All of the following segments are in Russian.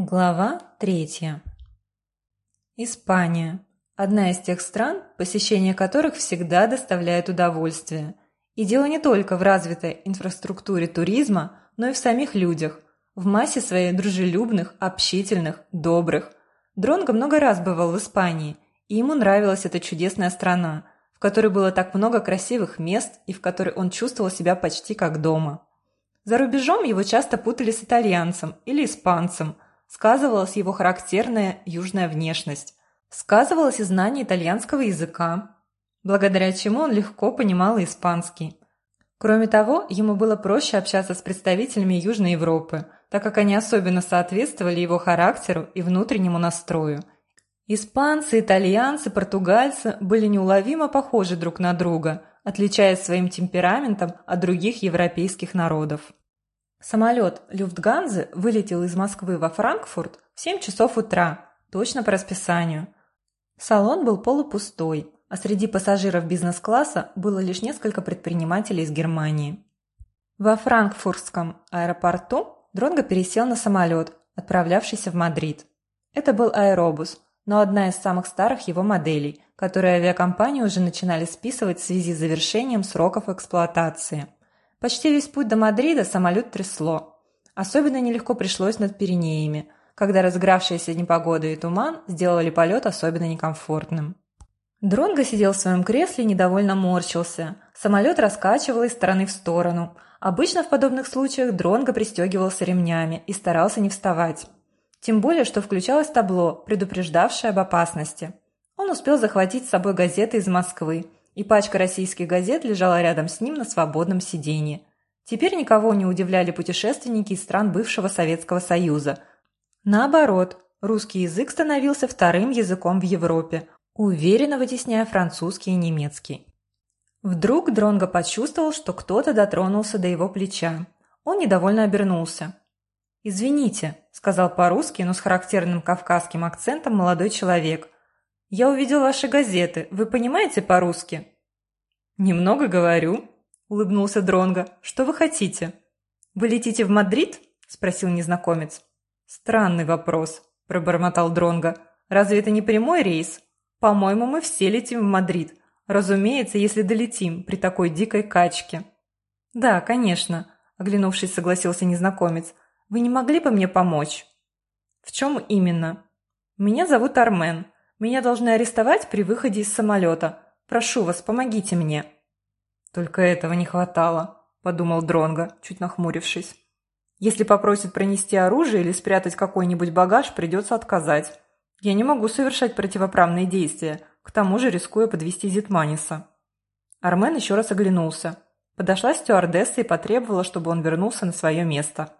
Глава третья. Испания. Одна из тех стран, посещение которых всегда доставляет удовольствие. И дело не только в развитой инфраструктуре туризма, но и в самих людях, в массе своей дружелюбных, общительных, добрых. Дронго много раз бывал в Испании, и ему нравилась эта чудесная страна, в которой было так много красивых мест и в которой он чувствовал себя почти как дома. За рубежом его часто путали с итальянцем или испанцем – сказывалась его характерная южная внешность, сказывалось и знание итальянского языка, благодаря чему он легко понимал испанский. Кроме того, ему было проще общаться с представителями Южной Европы, так как они особенно соответствовали его характеру и внутреннему настрою. Испанцы, итальянцы, португальцы были неуловимо похожи друг на друга, отличаясь своим темпераментом от других европейских народов. Самолет Люфтганзы вылетел из Москвы во Франкфурт в 7 часов утра, точно по расписанию. Салон был полупустой, а среди пассажиров бизнес-класса было лишь несколько предпринимателей из Германии. Во франкфуртском аэропорту Дронго пересел на самолет, отправлявшийся в Мадрид. Это был аэробус, но одна из самых старых его моделей, которые авиакомпании уже начинали списывать в связи с завершением сроков эксплуатации – Почти весь путь до Мадрида самолет трясло. Особенно нелегко пришлось над Пиренеями, когда разгравшаяся непогода и туман сделали полет особенно некомфортным. Дронго сидел в своем кресле и недовольно морщился. Самолет раскачивал из стороны в сторону. Обычно в подобных случаях Дронго пристегивался ремнями и старался не вставать. Тем более, что включалось табло, предупреждавшее об опасности. Он успел захватить с собой газеты из Москвы и пачка российских газет лежала рядом с ним на свободном сиденье. Теперь никого не удивляли путешественники из стран бывшего Советского Союза. Наоборот, русский язык становился вторым языком в Европе, уверенно вытесняя французский и немецкий. Вдруг Дронго почувствовал, что кто-то дотронулся до его плеча. Он недовольно обернулся. «Извините», – сказал по-русски, но с характерным кавказским акцентом молодой человек – «Я увидел ваши газеты. Вы понимаете по-русски?» «Немного говорю», – улыбнулся Дронго. «Что вы хотите?» «Вы летите в Мадрид?» – спросил незнакомец. «Странный вопрос», – пробормотал Дронго. «Разве это не прямой рейс? По-моему, мы все летим в Мадрид. Разумеется, если долетим при такой дикой качке». «Да, конечно», – оглянувшись, согласился незнакомец. «Вы не могли бы мне помочь?» «В чем именно?» «Меня зовут Армен. Меня должны арестовать при выходе из самолета. Прошу вас, помогите мне». «Только этого не хватало», – подумал Дронго, чуть нахмурившись. «Если попросят пронести оружие или спрятать какой-нибудь багаж, придется отказать. Я не могу совершать противоправные действия, к тому же рискуя подвести Зитманиса». Армен еще раз оглянулся. Подошла стюардесса и потребовала, чтобы он вернулся на свое место.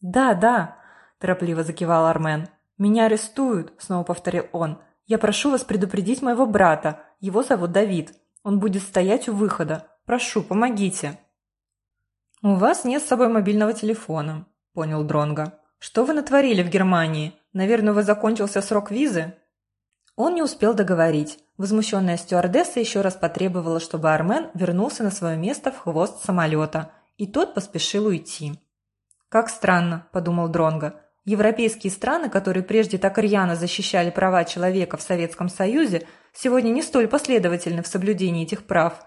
«Да, да», – торопливо закивал Армен. «Меня арестуют», – снова повторил он. Я прошу вас предупредить моего брата. Его зовут Давид. Он будет стоять у выхода. Прошу, помогите». «У вас нет с собой мобильного телефона», – понял Дронго. «Что вы натворили в Германии? Наверное, вы закончился срок визы?» Он не успел договорить. Возмущенная стюардесса еще раз потребовала, чтобы Армен вернулся на свое место в хвост самолета, и тот поспешил уйти. «Как странно», – подумал Дронго. Европейские страны, которые прежде так рьяно защищали права человека в Советском Союзе, сегодня не столь последовательны в соблюдении этих прав.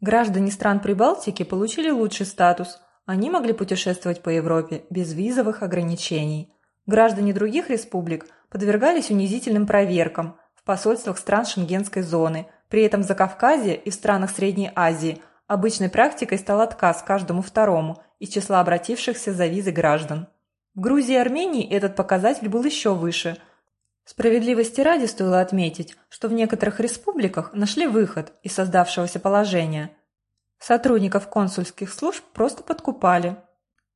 Граждане стран Прибалтики получили лучший статус. Они могли путешествовать по Европе без визовых ограничений. Граждане других республик подвергались унизительным проверкам в посольствах стран Шенгенской зоны. При этом в Закавказье и в странах Средней Азии обычной практикой стал отказ каждому второму из числа обратившихся за визы граждан. В Грузии и Армении этот показатель был еще выше. Справедливости ради стоило отметить, что в некоторых республиках нашли выход из создавшегося положения. Сотрудников консульских служб просто подкупали.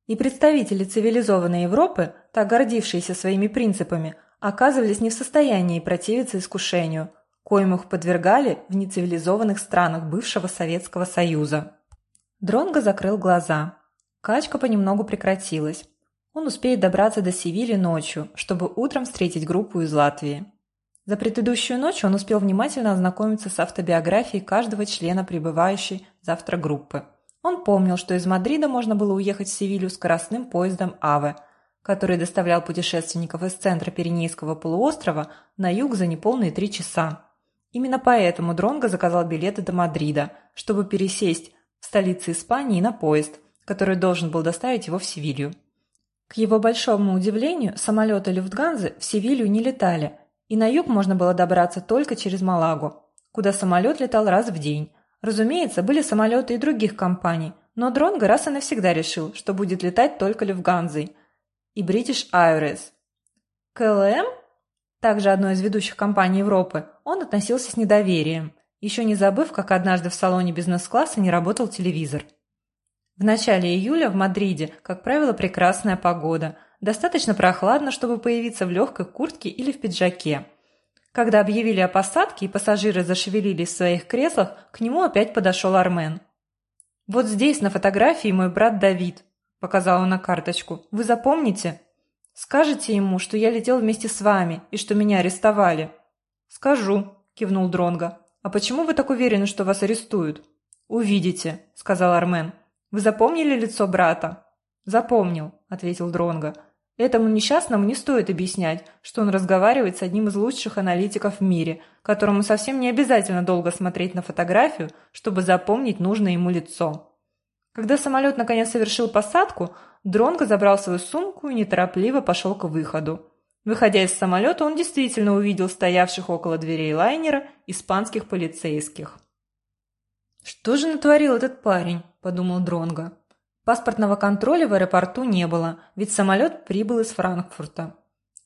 И представители цивилизованной Европы, так гордившиеся своими принципами, оказывались не в состоянии противиться искушению, коим их подвергали в нецивилизованных странах бывшего Советского Союза. Дронго закрыл глаза. Качка понемногу прекратилась. Он успеет добраться до Севили ночью, чтобы утром встретить группу из Латвии. За предыдущую ночь он успел внимательно ознакомиться с автобиографией каждого члена прибывающей завтра группы. Он помнил, что из Мадрида можно было уехать в Севилью скоростным поездом «Аве», который доставлял путешественников из центра Пиренейского полуострова на юг за неполные три часа. Именно поэтому Дронго заказал билеты до Мадрида, чтобы пересесть в столице Испании на поезд, который должен был доставить его в Севилью. К его большому удивлению, самолеты Люфтганзы в Севилью не летали, и на юг можно было добраться только через Малагу, куда самолет летал раз в день. Разумеется, были самолеты и других компаний, но Дронго раз и навсегда решил, что будет летать только Люфтганзой и British Airways. К ЛМ, также одной из ведущих компаний Европы, он относился с недоверием, еще не забыв, как однажды в салоне бизнес-класса не работал телевизор. В начале июля в Мадриде, как правило, прекрасная погода. Достаточно прохладно, чтобы появиться в легкой куртке или в пиджаке. Когда объявили о посадке и пассажиры зашевелились в своих креслах, к нему опять подошел Армен. «Вот здесь на фотографии мой брат Давид», – показал он на карточку. «Вы запомните? Скажите ему, что я летел вместе с вами и что меня арестовали». «Скажу», – кивнул Дронго. «А почему вы так уверены, что вас арестуют?» «Увидите», – сказал Армен. «Вы запомнили лицо брата?» «Запомнил», – ответил Дронго. «Этому несчастному не стоит объяснять, что он разговаривает с одним из лучших аналитиков в мире, которому совсем не обязательно долго смотреть на фотографию, чтобы запомнить нужное ему лицо». Когда самолет наконец совершил посадку, Дронго забрал свою сумку и неторопливо пошел к выходу. Выходя из самолета, он действительно увидел стоявших около дверей лайнера испанских полицейских. «Что же натворил этот парень?» – подумал Дронго. Паспортного контроля в аэропорту не было, ведь самолет прибыл из Франкфурта,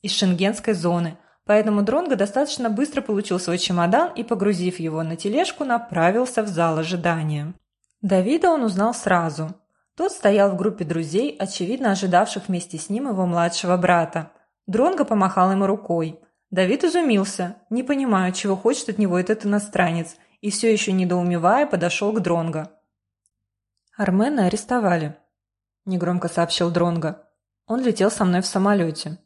из шенгенской зоны, поэтому Дронго достаточно быстро получил свой чемодан и, погрузив его на тележку, направился в зал ожидания. Давида он узнал сразу. Тот стоял в группе друзей, очевидно ожидавших вместе с ним его младшего брата. Дронго помахал ему рукой. Давид изумился, не понимая, чего хочет от него этот иностранец, и все еще недоумевая подошел к Дронго. «Армена арестовали», – негромко сообщил Дронго. «Он летел со мной в самолете».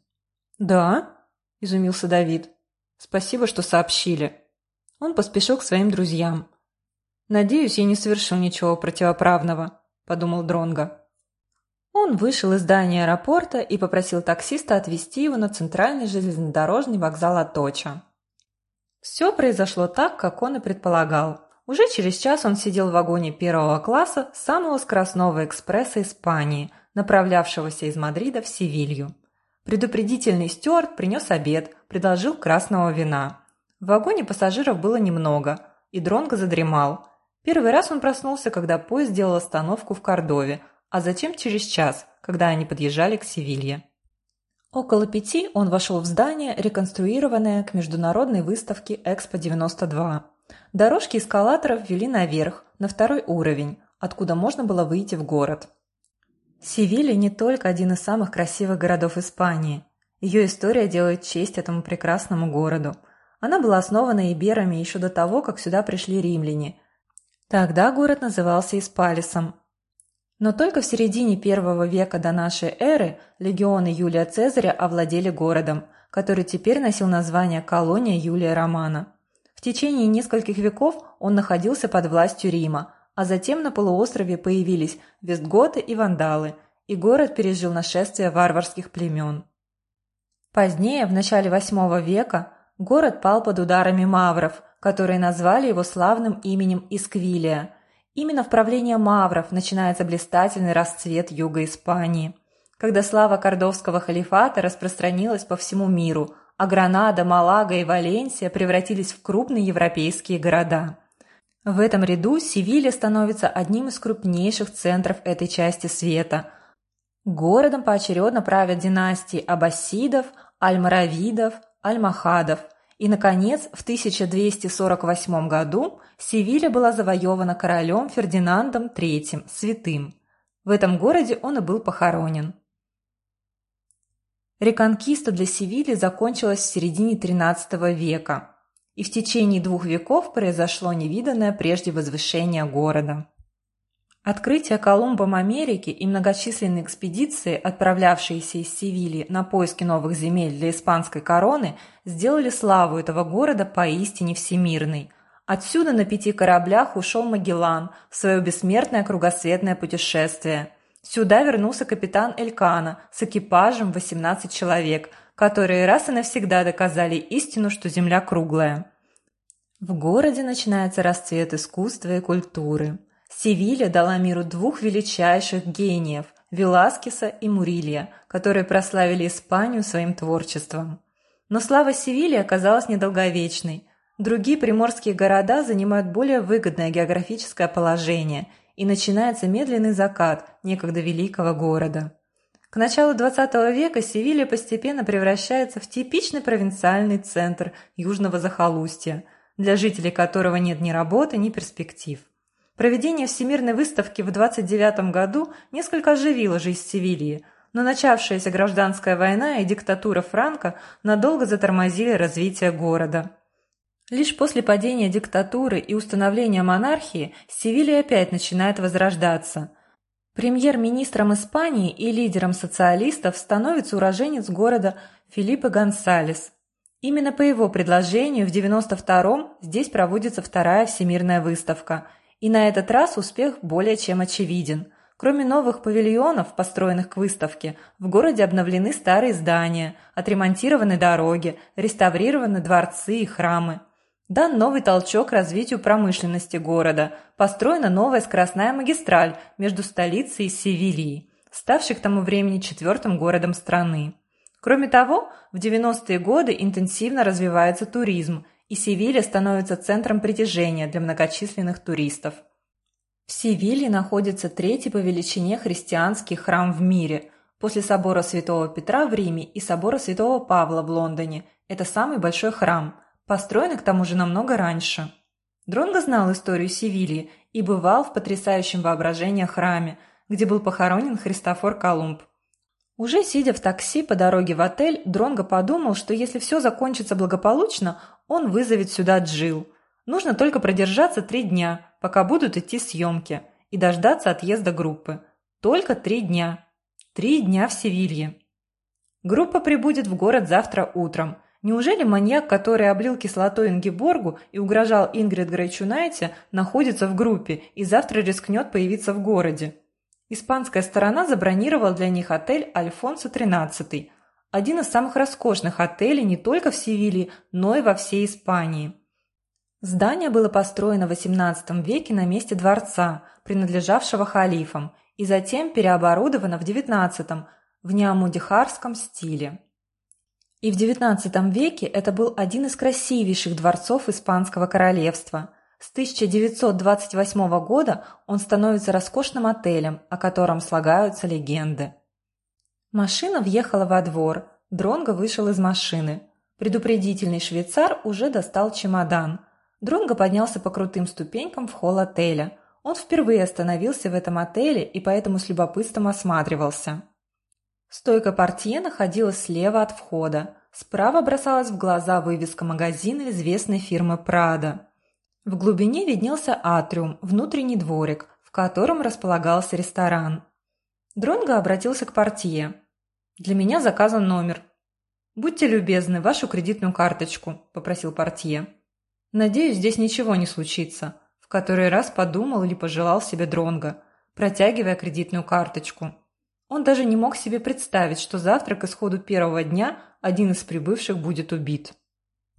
«Да?» – изумился Давид. «Спасибо, что сообщили». Он поспешил к своим друзьям. «Надеюсь, я не совершил ничего противоправного», – подумал Дронго. Он вышел из здания аэропорта и попросил таксиста отвезти его на центральный железнодорожный вокзал Аточа. Все произошло так, как он и предполагал. Уже через час он сидел в вагоне первого класса самого скоростного экспресса Испании, направлявшегося из Мадрида в Севилью. Предупредительный стюард принес обед, предложил красного вина. В вагоне пассажиров было немного, и Дронго задремал. Первый раз он проснулся, когда поезд сделал остановку в Кордове, а затем через час, когда они подъезжали к Севилье. Около пяти он вошел в здание, реконструированное к международной выставке «Экспо-92». Дорожки эскалаторов вели наверх, на второй уровень, откуда можно было выйти в город. Севилья не только один из самых красивых городов Испании. Ее история делает честь этому прекрасному городу. Она была основана иберами еще до того, как сюда пришли римляне. Тогда город назывался Испалисом, но только в середине первого века до нашей эры легионы Юлия Цезаря овладели городом, который теперь носил название колония Юлия Романа. В течение нескольких веков он находился под властью Рима, а затем на полуострове появились вестготы и вандалы, и город пережил нашествие варварских племен. Позднее, в начале VIII века, город пал под ударами мавров, которые назвали его славным именем Исквилия – Именно в правлении мавров начинается блистательный расцвет юга Испании, когда слава кордовского халифата распространилась по всему миру, а Гранада, Малага и Валенсия превратились в крупные европейские города. В этом ряду Севилья становится одним из крупнейших центров этой части света. Городом поочередно правят династии аббасидов, аль-маравидов, аль-махадов – и, наконец, в 1248 году Севилья была завоевана королем Фердинандом III, святым. В этом городе он и был похоронен. Реконкиста для Севильи закончилась в середине XIII века, и в течение двух веков произошло невиданное прежде возвышение города. Открытие Колумбом Америки и многочисленные экспедиции, отправлявшиеся из Севильи на поиски новых земель для испанской короны, сделали славу этого города поистине всемирной. Отсюда на пяти кораблях ушел Магеллан в свое бессмертное кругосветное путешествие. Сюда вернулся капитан Элькана с экипажем 18 человек, которые раз и навсегда доказали истину, что Земля круглая. В городе начинается расцвет искусства и культуры. Севилья дала миру двух величайших гениев – Веласкеса и Мурилья, которые прославили Испанию своим творчеством. Но слава Севильи оказалась недолговечной. Другие приморские города занимают более выгодное географическое положение, и начинается медленный закат некогда великого города. К началу XX века Севилья постепенно превращается в типичный провинциальный центр южного захолустья, для жителей которого нет ни работы, ни перспектив. Проведение Всемирной выставки в 29 году несколько оживило жизнь Севильи, но начавшаяся гражданская война и диктатура Франка надолго затормозили развитие города. Лишь после падения диктатуры и установления монархии Севилья опять начинает возрождаться. Премьер-министром Испании и лидером социалистов становится уроженец города Филиппе Гонсалес. Именно по его предложению в 92-м здесь проводится вторая всемирная выставка – и на этот раз успех более чем очевиден. Кроме новых павильонов, построенных к выставке, в городе обновлены старые здания, отремонтированы дороги, реставрированы дворцы и храмы. Дан новый толчок развитию промышленности города, построена новая скоростная магистраль между столицей и Севильей, ставшей к тому времени четвертым городом страны. Кроме того, в 90-е годы интенсивно развивается туризм, и Севилья становится центром притяжения для многочисленных туристов. В Севилье находится третий по величине христианский храм в мире, после собора Святого Петра в Риме и собора Святого Павла в Лондоне. Это самый большой храм, построенный к тому же намного раньше. Дронго знал историю Севильи и бывал в потрясающем воображении храме, где был похоронен Христофор Колумб. Уже сидя в такси по дороге в отель, Дронго подумал, что если все закончится благополучно, он вызовет сюда Джил. Нужно только продержаться три дня, пока будут идти съемки, и дождаться отъезда группы. Только три дня. Три дня в Севилье. Группа прибудет в город завтра утром. Неужели маньяк, который облил кислотой Ингеборгу и угрожал Ингрид Грейчунайте, находится в группе и завтра рискнет появиться в городе? Испанская сторона забронировала для них отель «Альфонсо XIII», один из самых роскошных отелей не только в Севилье, но и во всей Испании. Здание было построено в XVIII веке на месте дворца, принадлежавшего халифам, и затем переоборудовано в XIX в неамудихарском стиле. И в XIX веке это был один из красивейших дворцов Испанского королевства – с 1928 года он становится роскошным отелем, о котором слагаются легенды. Машина въехала во двор. Дронго вышел из машины. Предупредительный швейцар уже достал чемодан. Дронго поднялся по крутым ступенькам в холл отеля. Он впервые остановился в этом отеле и поэтому с любопытством осматривался. Стойка портье находилась слева от входа. Справа бросалась в глаза вывеска магазина известной фирмы «Прада». В глубине виднелся атриум, внутренний дворик, в котором располагался ресторан. Дронго обратился к портье. «Для меня заказан номер». «Будьте любезны, вашу кредитную карточку», – попросил портье. «Надеюсь, здесь ничего не случится», – в который раз подумал или пожелал себе Дронго, протягивая кредитную карточку. Он даже не мог себе представить, что завтра к исходу первого дня один из прибывших будет убит.